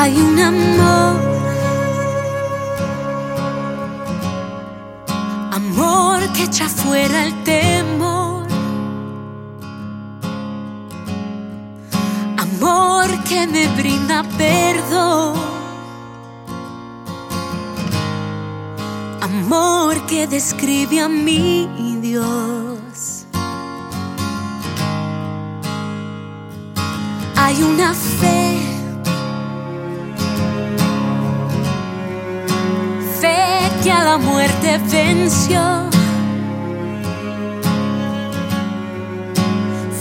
hay un amor, amor que echa fuera el temor, amor que me brinda perdón, amor que describe a mi Dios. Hay una fe muerte venció.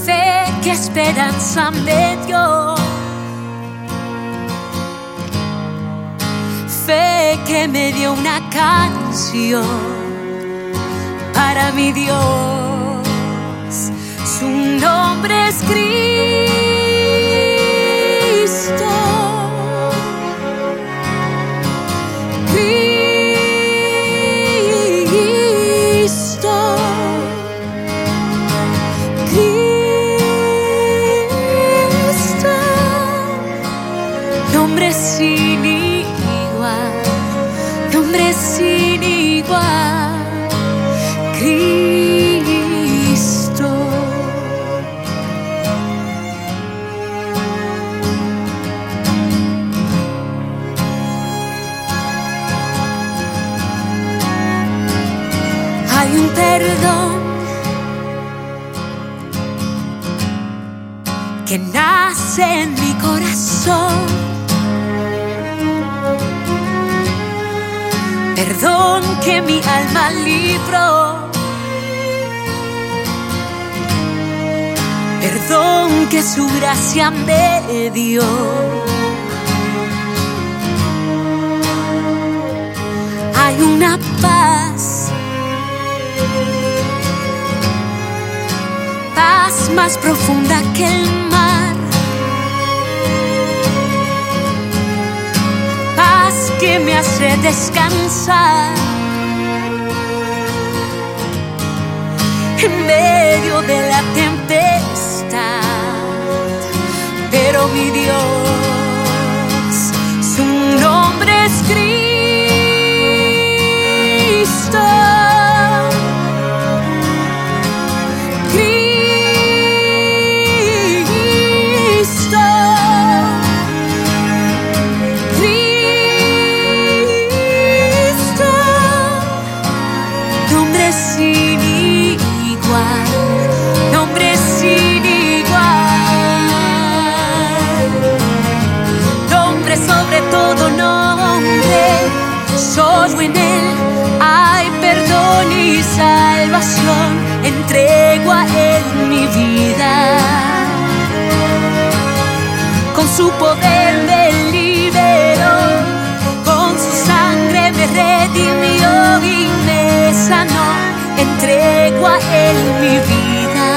Fe que esperanza me dio. Fe que me dio una canción para mi Dios. Su nombre es sin igual. Cristo. Hay un perdón que nace en mi corazón. Que mi alma libró. Perdón que su gracia me dio. Hay una paz, paz más profunda que el mar, paz que me hace descansar en medio de la tempestad. Pero mi Dios, En él hay perdón y salvación. Entrego a él mi vida. Con su poder me liberó, con su sangre me redimió y me sanó. Entrego a él mi vida,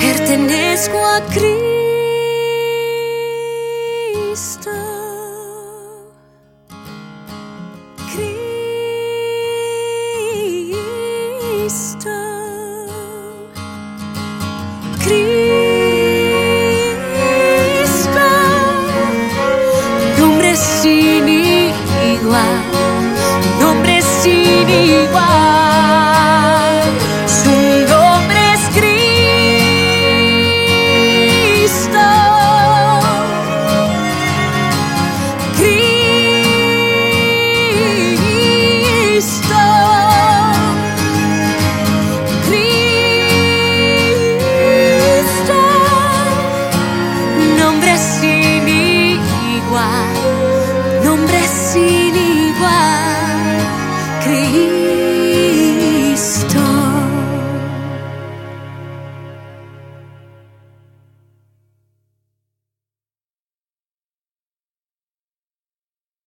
pertenezco a. Cristo. 第一